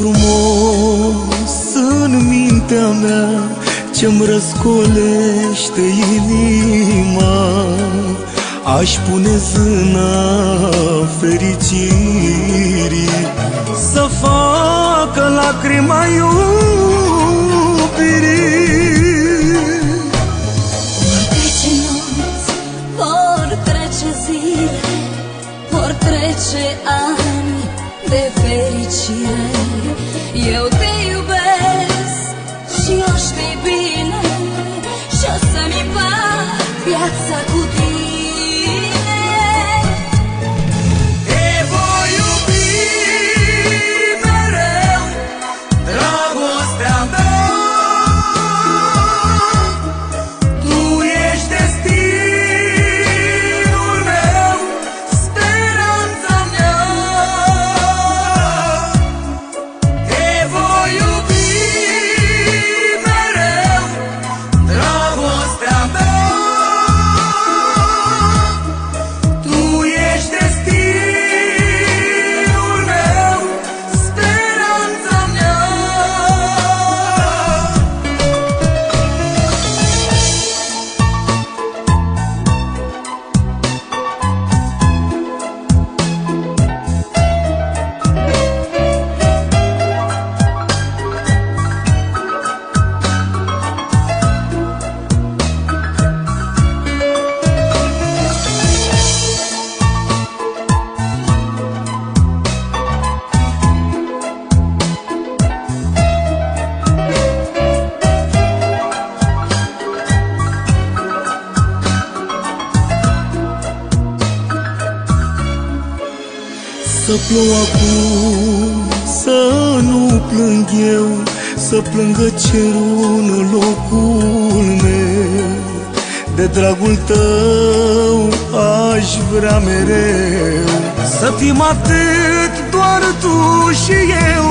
frumos în mintea mea Ce-mi răscolește inima. Aș pune zâna fericirii Să facă lacrima iubirii de fericire. Eu te iubesc și eu știi bine Și o să-mi fac viața cu Să plouă acum, să nu plâng eu Să plângă cerul în locul meu. De dragul tău aș vrea mereu Să fim atât doar tu și eu.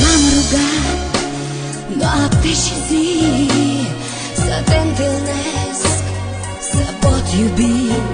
M-am rugat noapte și zi Să te întâlnesc, să pot iubi